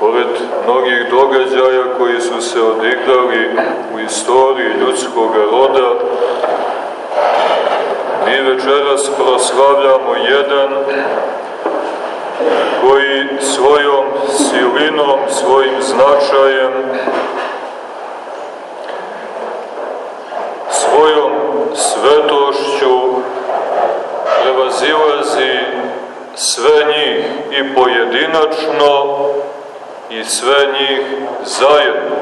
pored mnogih događaja koji su se odigrali u istoriji ljudskog roda, mi večeras proslavljamo jedan koji svojom silinom, svojim značajem, svojom svetošću prevazilazi sve njih i pojedinačno i sve njih zajedno.